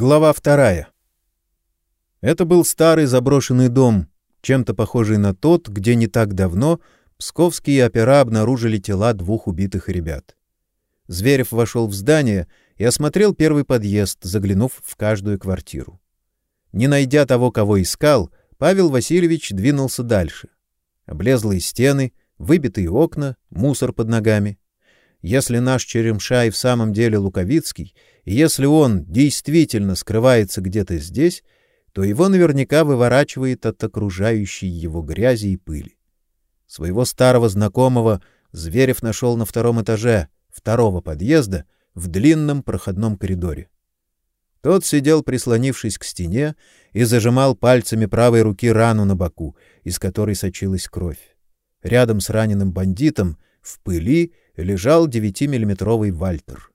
Глава вторая. Это был старый заброшенный дом, чем-то похожий на тот, где не так давно псковские опера обнаружили тела двух убитых ребят. Зверев вошел в здание и осмотрел первый подъезд, заглянув в каждую квартиру. Не найдя того, кого искал, Павел Васильевич двинулся дальше. Облезлые стены, выбитые окна, мусор под ногами. Если наш Черемша и в самом деле Луковицкий, и если он действительно скрывается где-то здесь, то его наверняка выворачивает от окружающей его грязи и пыли. Своего старого знакомого Зверев нашел на втором этаже второго подъезда в длинном проходном коридоре. Тот сидел, прислонившись к стене, и зажимал пальцами правой руки рану на боку, из которой сочилась кровь. Рядом с раненым бандитом в пыли лежал девятимиллиметровый Вальтер.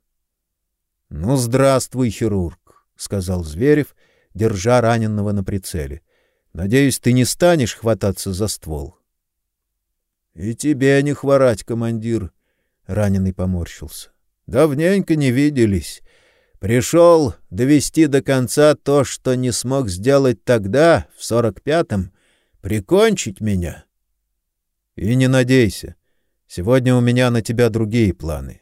— Ну, здравствуй, хирург, — сказал Зверев, держа раненного на прицеле. — Надеюсь, ты не станешь хвататься за ствол. — И тебе не хворать, командир, — раненый поморщился. — Давненько не виделись. Пришел довести до конца то, что не смог сделать тогда, в сорок пятом, прикончить меня. — И не надейся. Сегодня у меня на тебя другие планы.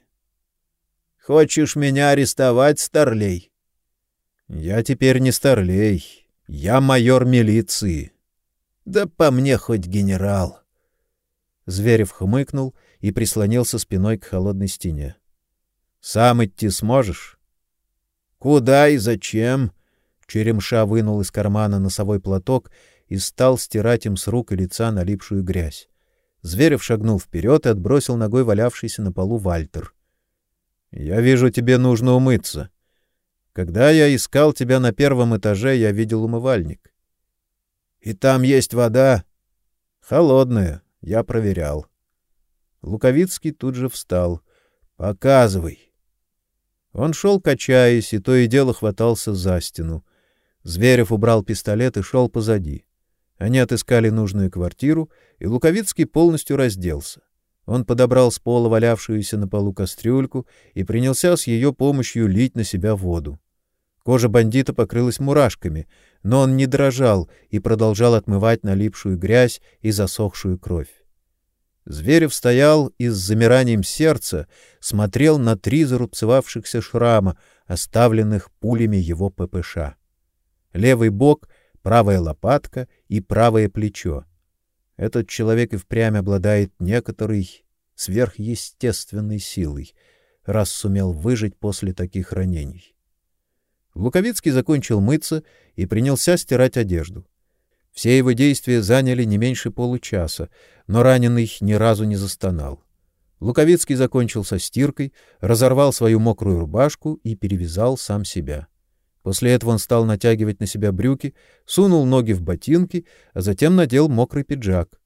— Хочешь меня арестовать, старлей? — Я теперь не старлей. Я майор милиции. — Да по мне хоть генерал. Зверев хмыкнул и прислонился спиной к холодной стене. — Сам идти сможешь? Куда и зачем? Черемша вынул из кармана носовой платок и стал стирать им с рук и лица налипшую грязь. Зверев шагнул вперед и отбросил ногой валявшийся на полу Вальтер. Я вижу, тебе нужно умыться. Когда я искал тебя на первом этаже, я видел умывальник. И там есть вода холодная, я проверял. Луковицкий тут же встал. Показывай. Он шел, качаясь, и то и дело хватался за стену. Зверев убрал пистолет и шел позади. Они отыскали нужную квартиру, и Луковицкий полностью разделся. Он подобрал с пола валявшуюся на полу кастрюльку и принялся с ее помощью лить на себя воду. Кожа бандита покрылась мурашками, но он не дрожал и продолжал отмывать налипшую грязь и засохшую кровь. Зверев стоял и с замиранием сердца смотрел на три зарубцевавшихся шрама, оставленных пулями его ППШ. Левый бок, правая лопатка и правое плечо. Этот человек и впрямь обладает некоторой сверхъестественной силой, раз сумел выжить после таких ранений. Луковицкий закончил мыться и принялся стирать одежду. Все его действия заняли не меньше получаса, но раненый ни разу не застонал. Луковицкий закончил со стиркой, разорвал свою мокрую рубашку и перевязал сам себя. После этого он стал натягивать на себя брюки, сунул ноги в ботинки, а затем надел мокрый пиджак.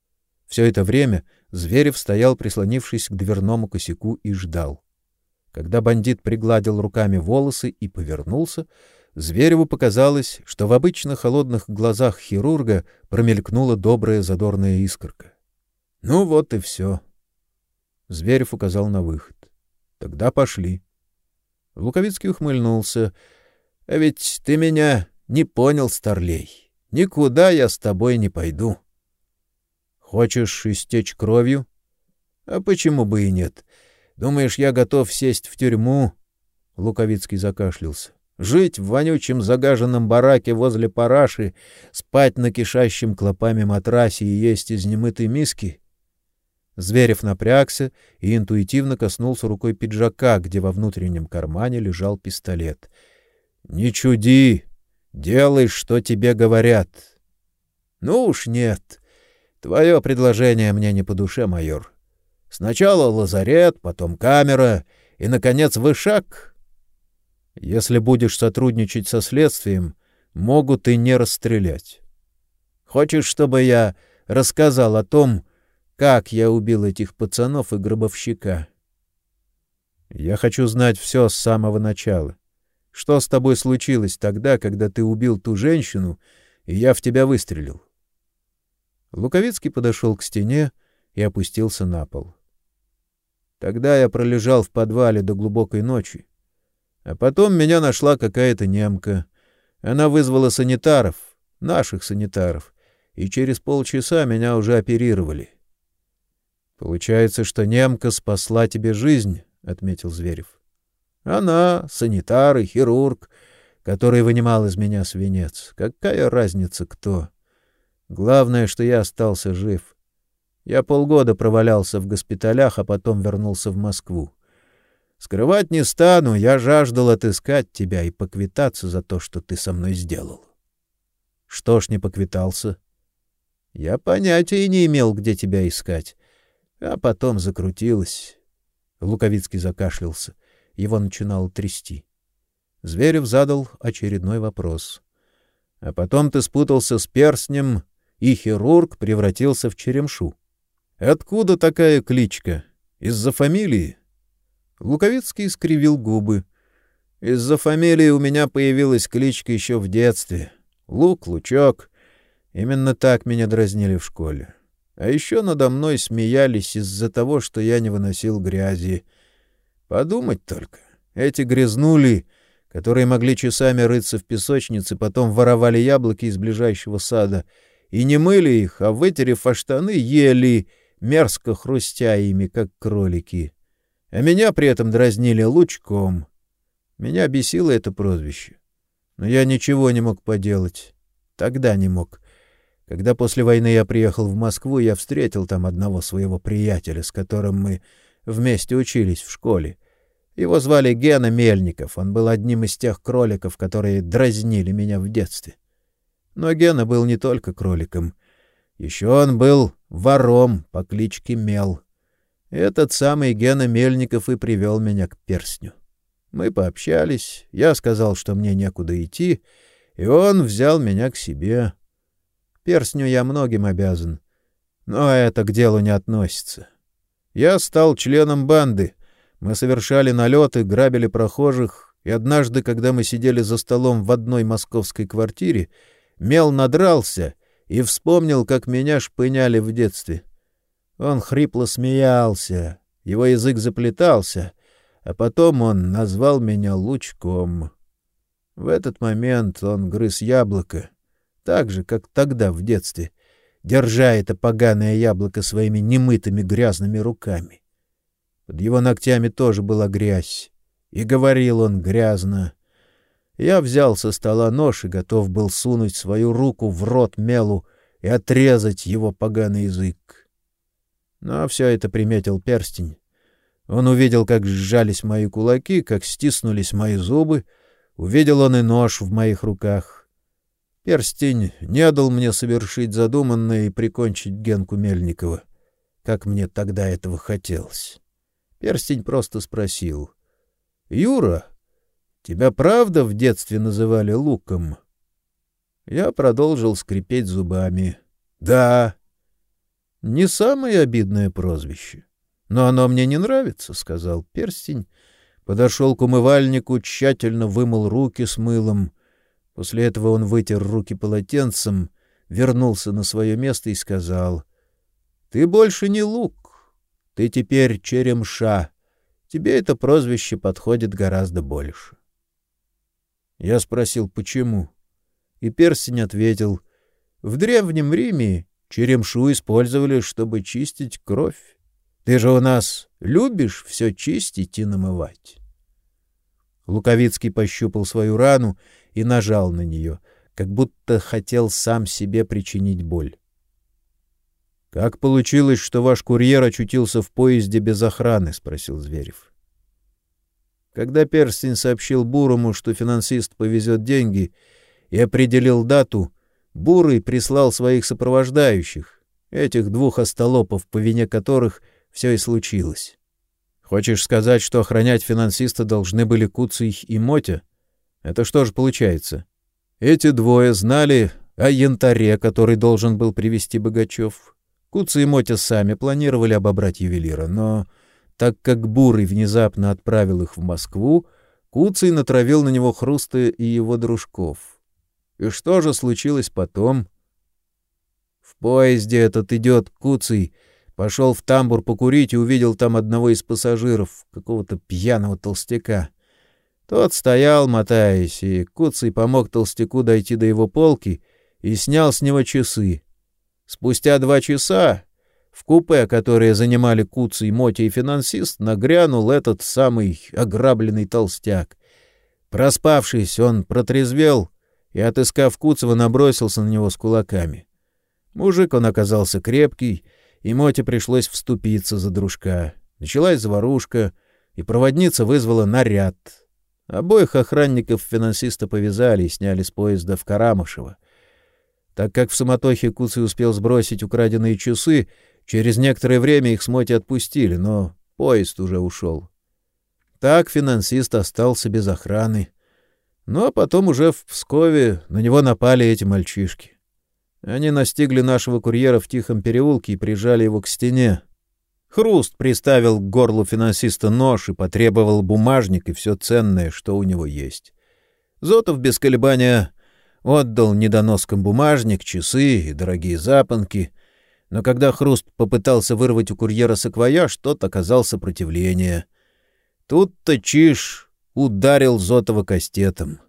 Все это время Зверев стоял, прислонившись к дверному косяку, и ждал. Когда бандит пригладил руками волосы и повернулся, Звереву показалось, что в обычно холодных глазах хирурга промелькнула добрая задорная искорка. Ну вот и все. Зверев указал на выход. Тогда пошли. Луковицкий ухмыльнулся. А ведь ты меня не понял, старлей. Никуда я с тобой не пойду. Хочешь истечь кровью? А почему бы и нет? Думаешь, я готов сесть в тюрьму? Луковицкий закашлялся. Жить в вонючем загаженном бараке возле параши, спать на кишащем клопами матрасе и есть из немытой миски? Зверев напрягся и интуитивно коснулся рукой пиджака, где во внутреннем кармане лежал пистолет. Не чуди, делай, что тебе говорят. Ну уж нет. Твое предложение мне не по душе, майор. Сначала лазарет, потом камера и наконец вышак. Если будешь сотрудничать со следствием, могут и не расстрелять. Хочешь, чтобы я рассказал о том, как я убил этих пацанов и гробовщика? Я хочу знать все с самого начала. Что с тобой случилось тогда, когда ты убил ту женщину, и я в тебя выстрелил? Луковицкий подошел к стене и опустился на пол. Тогда я пролежал в подвале до глубокой ночи. А потом меня нашла какая-то немка. Она вызвала санитаров, наших санитаров, и через полчаса меня уже оперировали. Получается, что немка спасла тебе жизнь, отметил Зверев. Она, санитар и хирург, который вынимал из меня свинец. Какая разница кто? Главное, что я остался жив. Я полгода провалялся в госпиталях, а потом вернулся в Москву. Скрывать не стану, я жаждал отыскать тебя и поквитаться за то, что ты со мной сделал. Что ж не поквитался? Я понятия не имел, где тебя искать. А потом закрутилось. Луковицкий закашлялся. Его начинало трясти. Зверев задал очередной вопрос. А потом ты спутался с перстнем, и хирург превратился в черемшу. Откуда такая кличка? Из-за фамилии? Луковицкий скривил губы. Из-за фамилии у меня появилась кличка еще в детстве. Лук, Лучок. Именно так меня дразнили в школе. А еще надо мной смеялись из-за того, что я не выносил грязи. Подумать только. Эти грязнули, которые могли часами рыться в песочнице, потом воровали яблоки из ближайшего сада и не мыли их, а вытерев о штаны, ели, мерзко хрустя ими, как кролики а меня при этом дразнили лучком. Меня бесило это прозвище. Но я ничего не мог поделать. Тогда не мог. Когда после войны я приехал в Москву, я встретил там одного своего приятеля, с которым мы вместе учились в школе. Его звали Гена Мельников. Он был одним из тех кроликов, которые дразнили меня в детстве. Но Гена был не только кроликом. Еще он был вором по кличке Мел. Этот самый Гена Мельников и привел меня к перстню. Мы пообщались, я сказал, что мне некуда идти, и он взял меня к себе. Перстню я многим обязан, но это к делу не относится. Я стал членом банды. Мы совершали налеты, грабили прохожих, и однажды, когда мы сидели за столом в одной московской квартире, Мел надрался и вспомнил, как меня шпыняли в детстве. Он хрипло смеялся, его язык заплетался, а потом он назвал меня Лучком. В этот момент он грыз яблоко, так же, как тогда в детстве, держа это поганое яблоко своими немытыми грязными руками. Под его ногтями тоже была грязь, и говорил он грязно. Я взял со стола нож и готов был сунуть свою руку в рот Мелу и отрезать его поганый язык. Но все это приметил перстень. Он увидел, как сжались мои кулаки, как стиснулись мои зубы, увидел он и нож в моих руках. Перстень не дал мне совершить задуманное и прикончить Генку Мельникова, как мне тогда этого хотелось. Перстень просто спросил: "Юра, тебя правда в детстве называли Луком?" Я продолжил скрипеть зубами. "Да, не самое обидное прозвище. Но оно мне не нравится, сказал перстень, подошел к умывальнику, тщательно вымыл руки с мылом. После этого он вытер руки полотенцем, вернулся на свое место и сказал: "Ты больше не лук, ты теперь черемша. Тебе это прозвище подходит гораздо больше". Я спросил: "Почему?" И перстень ответил: "В древнем Риме Черемшу использовали, чтобы чистить кровь. Ты же у нас любишь все чистить и намывать. Луковицкий пощупал свою рану и нажал на нее, как будто хотел сам себе причинить боль. Как получилось, что ваш курьер очутился в поезде без охраны, спросил Зверев. Когда Перстень сообщил Бурому, что финансист повезет деньги, и определил дату, Бурый прислал своих сопровождающих, этих двух остолопов, по вине которых все и случилось. Хочешь сказать, что охранять финансиста должны были Куций и Мотя? Это что же получается? Эти двое знали о янтаре, который должен был привести Богачев. Куцый и Мотя сами планировали обобрать ювелира, но так как Бурый внезапно отправил их в Москву, Куцый натравил на него Хруста и его дружков. И что же случилось потом? В поезде этот идет Куцый, пошел в тамбур покурить и увидел там одного из пассажиров, какого-то пьяного толстяка. Тот стоял, мотаясь, и Куцый помог толстяку дойти до его полки и снял с него часы. Спустя два часа в купе, которое занимали Куцый, Мотя и финансист, нагрянул этот самый ограбленный толстяк. Проспавшись, он протрезвел и, отыскав Куцева, набросился на него с кулаками. Мужик он оказался крепкий, и Моте пришлось вступиться за дружка. Началась заварушка, и проводница вызвала наряд. Обоих охранников финансиста повязали и сняли с поезда в Карамышево. Так как в суматохе Куцый успел сбросить украденные часы, через некоторое время их с Моти отпустили, но поезд уже ушел. Так финансист остался без охраны. Ну а потом уже в Пскове на него напали эти мальчишки. Они настигли нашего курьера в тихом переулке и прижали его к стене. Хруст приставил к горлу финансиста нож и потребовал бумажник и все ценное, что у него есть. Зотов без колебания отдал недоноскам бумажник, часы и дорогие запонки, но когда Хруст попытался вырвать у курьера саквояж, тот оказал сопротивление. Тут-то Чиш ударил Зотова кастетом.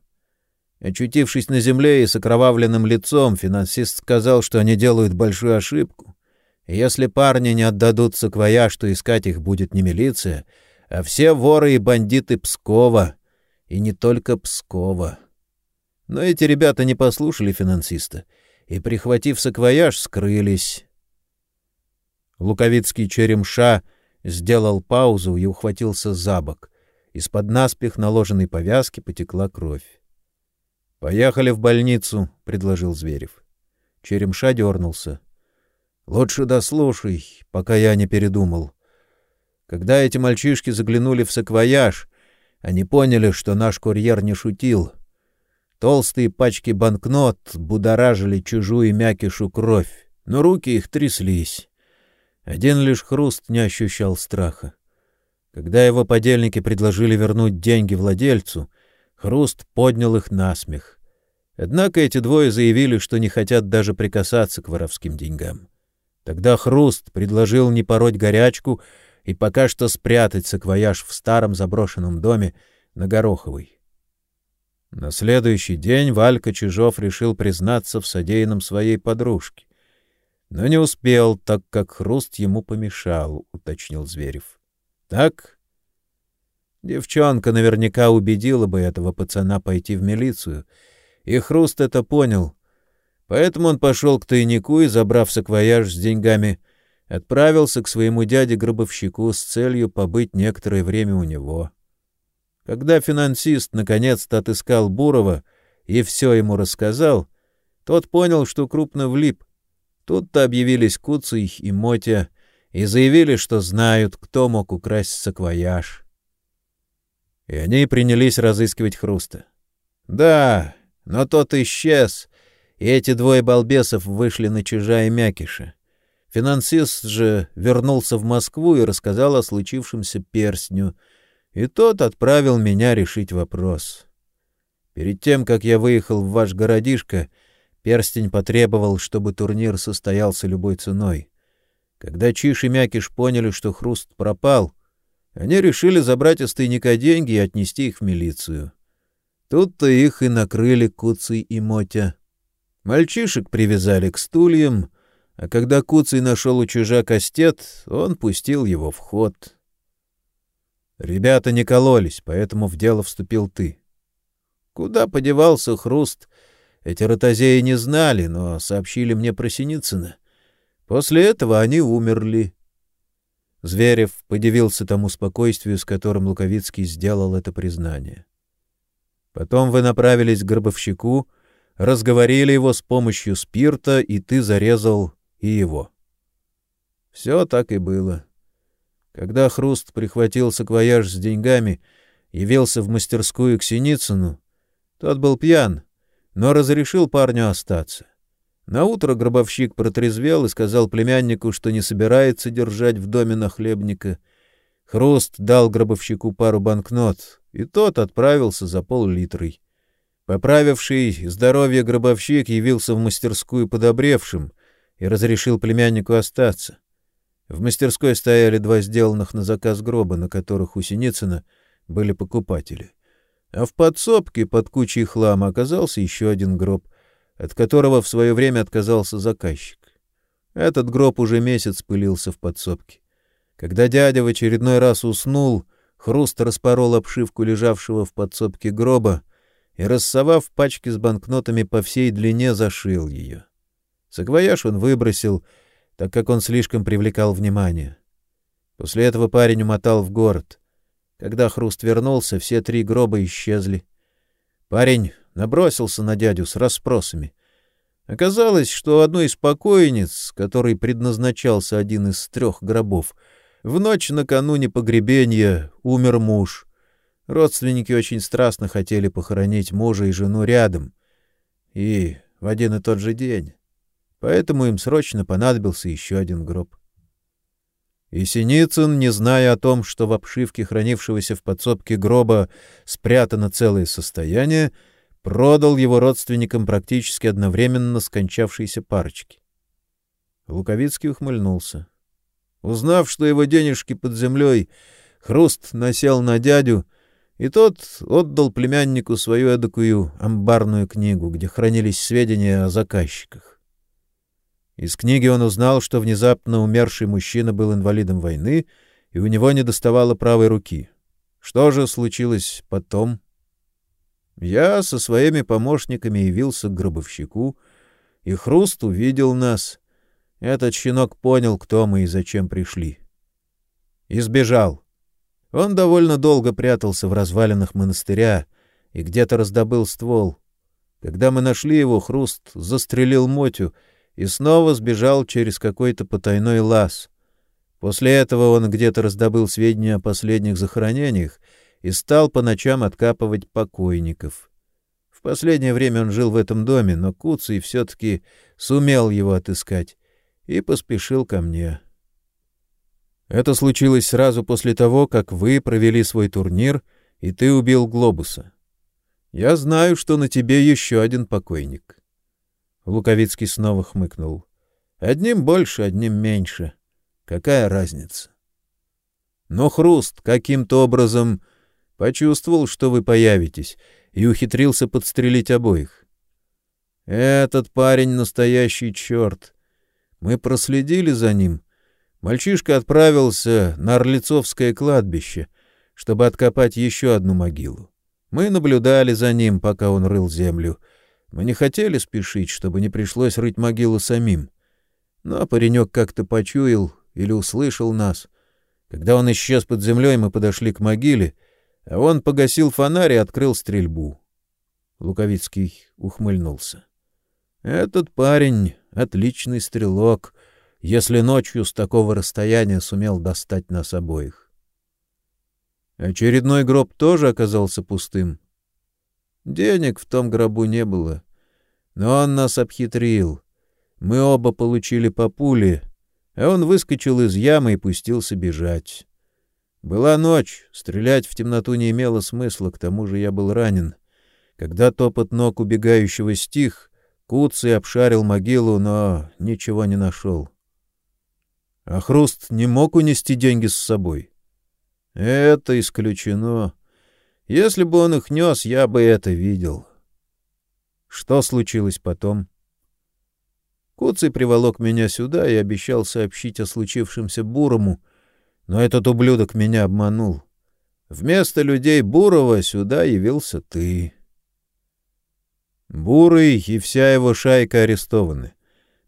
Очутившись на земле и с окровавленным лицом, финансист сказал, что они делают большую ошибку. Если парни не отдадут саквояж, то искать их будет не милиция, а все воры и бандиты Пскова. И не только Пскова. Но эти ребята не послушали финансиста и, прихватив саквояж, скрылись. Луковицкий черемша сделал паузу и ухватился за бок. Из-под наспех наложенной повязки потекла кровь. — Поехали в больницу, — предложил Зверев. Черемша дернулся. — Лучше дослушай, пока я не передумал. Когда эти мальчишки заглянули в саквояж, они поняли, что наш курьер не шутил. Толстые пачки банкнот будоражили чужую мякишу кровь, но руки их тряслись. Один лишь хруст не ощущал страха. Когда его подельники предложили вернуть деньги владельцу, Хруст поднял их на смех. Однако эти двое заявили, что не хотят даже прикасаться к воровским деньгам. Тогда Хруст предложил не пороть горячку и пока что спрятать саквояж в старом заброшенном доме на Гороховой. На следующий день Валька Чижов решил признаться в содеянном своей подружке. Но не успел, так как Хруст ему помешал, — уточнил Зверев. — Так? Девчонка наверняка убедила бы этого пацана пойти в милицию, и Хруст это понял. Поэтому он пошел к тайнику и, забрав саквояж с деньгами, отправился к своему дяде-гробовщику с целью побыть некоторое время у него. Когда финансист наконец-то отыскал Бурова и все ему рассказал, тот понял, что крупно влип. Тут-то объявились Куцый и Мотя и заявили, что знают, кто мог украсть саквояж и они принялись разыскивать Хруста. Да, но тот исчез, и эти двое балбесов вышли на чужая мякиша. Финансист же вернулся в Москву и рассказал о случившемся перстню, и тот отправил меня решить вопрос. Перед тем, как я выехал в ваш городишко, перстень потребовал, чтобы турнир состоялся любой ценой. Когда Чиш и Мякиш поняли, что Хруст пропал, они решили забрать из тайника деньги и отнести их в милицию. Тут-то их и накрыли Куцый и Мотя. Мальчишек привязали к стульям, а когда Куцый нашел у чужа кастет, он пустил его в ход. Ребята не кололись, поэтому в дело вступил ты. Куда подевался Хруст? Эти ротозеи не знали, но сообщили мне про Синицына. После этого они умерли. Зверев подивился тому спокойствию, с которым Луковицкий сделал это признание. Потом вы направились к гробовщику, разговорили его с помощью спирта, и ты зарезал и его. Все так и было. Когда Хруст прихватил саквояж с деньгами, явился в мастерскую к Синицыну, тот был пьян, но разрешил парню остаться. На утро гробовщик протрезвел и сказал племяннику, что не собирается держать в доме нахлебника. Хруст дал гробовщику пару банкнот, и тот отправился за пол-литрой. Поправивший здоровье гробовщик явился в мастерскую подобревшим и разрешил племяннику остаться. В мастерской стояли два сделанных на заказ гроба, на которых у Синицына были покупатели. А в подсобке под кучей хлама оказался еще один гроб, от которого в свое время отказался заказчик. Этот гроб уже месяц пылился в подсобке. Когда дядя в очередной раз уснул, Хруст распорол обшивку лежавшего в подсобке гроба и, рассовав пачки с банкнотами по всей длине, зашил ее. Саквояж он выбросил, так как он слишком привлекал внимание. После этого парень умотал в город. Когда Хруст вернулся, все три гроба исчезли. Парень набросился на дядю с расспросами. Оказалось, что одной из покойниц, которой предназначался один из трех гробов, в ночь накануне погребения умер муж. Родственники очень страстно хотели похоронить мужа и жену рядом. И в один и тот же день. Поэтому им срочно понадобился еще один гроб. И Синицын, не зная о том, что в обшивке хранившегося в подсобке гроба спрятано целое состояние, продал его родственникам практически одновременно скончавшейся парочке. Луковицкий ухмыльнулся. Узнав, что его денежки под землей, Хруст насел на дядю, и тот отдал племяннику свою эдакую амбарную книгу, где хранились сведения о заказчиках. Из книги он узнал, что внезапно умерший мужчина был инвалидом войны, и у него не доставало правой руки. Что же случилось потом? Я со своими помощниками явился к гробовщику, и Хруст увидел нас. Этот щенок понял, кто мы и зачем пришли. Избежал. Он довольно долго прятался в развалинах монастыря и где-то раздобыл ствол. Когда мы нашли его, Хруст застрелил Мотю — и снова сбежал через какой-то потайной лаз. После этого он где-то раздобыл сведения о последних захоронениях и стал по ночам откапывать покойников. В последнее время он жил в этом доме, но Куций все-таки сумел его отыскать и поспешил ко мне. Это случилось сразу после того, как вы провели свой турнир, и ты убил Глобуса. Я знаю, что на тебе еще один покойник. Луковицкий снова хмыкнул. Одним больше, одним меньше. Какая разница? Но Хруст каким-то образом почувствовал, что вы появитесь, и ухитрился подстрелить обоих. Этот парень настоящий черт. Мы проследили за ним. Мальчишка отправился на Орлицовское кладбище, чтобы откопать еще одну могилу. Мы наблюдали за ним, пока он рыл землю — мы не хотели спешить, чтобы не пришлось рыть могилу самим. Но паренек как-то почуял или услышал нас. Когда он исчез под землей, мы подошли к могиле, а он погасил фонарь и открыл стрельбу. Луковицкий ухмыльнулся. Этот парень — отличный стрелок, если ночью с такого расстояния сумел достать нас обоих. Очередной гроб тоже оказался пустым. Денег в том гробу не было. Но он нас обхитрил. Мы оба получили по пуле, а он выскочил из ямы и пустился бежать. Была ночь, стрелять в темноту не имело смысла, к тому же я был ранен. Когда топот ног убегающего стих, Куцый обшарил могилу, но ничего не нашел. А Хруст не мог унести деньги с собой. Это исключено. Если бы он их нес, я бы это видел. Что случилось потом? Куцый приволок меня сюда и обещал сообщить о случившемся Бурому, но этот ублюдок меня обманул. Вместо людей Бурова сюда явился ты. Бурый и вся его шайка арестованы.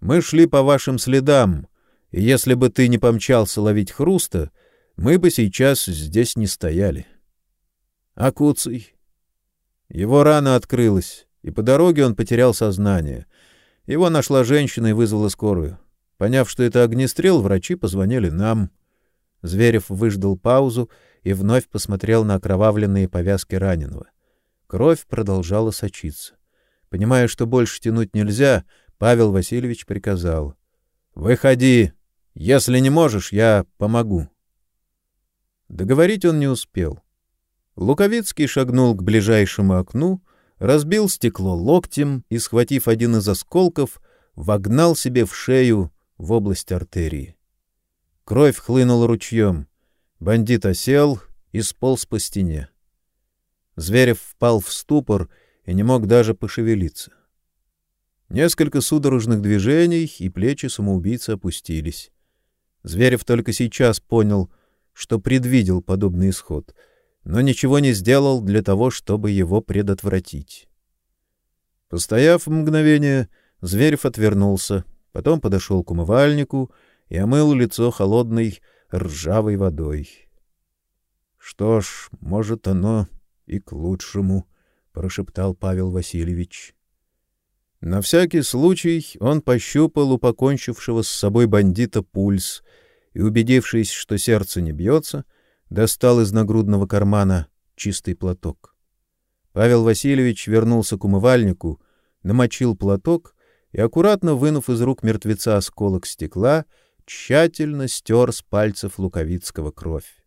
Мы шли по вашим следам, если бы ты не помчался ловить хруста, мы бы сейчас здесь не стояли. — а Куцый? Его рана открылась, и по дороге он потерял сознание. Его нашла женщина и вызвала скорую. Поняв, что это огнестрел, врачи позвонили нам. Зверев выждал паузу и вновь посмотрел на окровавленные повязки раненого. Кровь продолжала сочиться. Понимая, что больше тянуть нельзя, Павел Васильевич приказал: "Выходи. Если не можешь, я помогу". Договорить он не успел. Луковицкий шагнул к ближайшему окну, разбил стекло локтем и, схватив один из осколков, вогнал себе в шею в область артерии. Кровь хлынула ручьем. Бандит осел и сполз по стене. Зверев впал в ступор и не мог даже пошевелиться. Несколько судорожных движений, и плечи самоубийцы опустились. Зверев только сейчас понял, что предвидел подобный исход, но ничего не сделал для того, чтобы его предотвратить. Постояв мгновение, Зверев отвернулся, потом подошел к умывальнику и омыл лицо холодной ржавой водой. Что ж, может, оно и к лучшему, прошептал Павел Васильевич. На всякий случай он пощупал у покончившего с собой бандита пульс и, убедившись, что сердце не бьется, достал из нагрудного кармана чистый платок. Павел Васильевич вернулся к умывальнику, намочил платок и, аккуратно вынув из рук мертвеца осколок стекла, тщательно стер с пальцев Луковицкого кровь.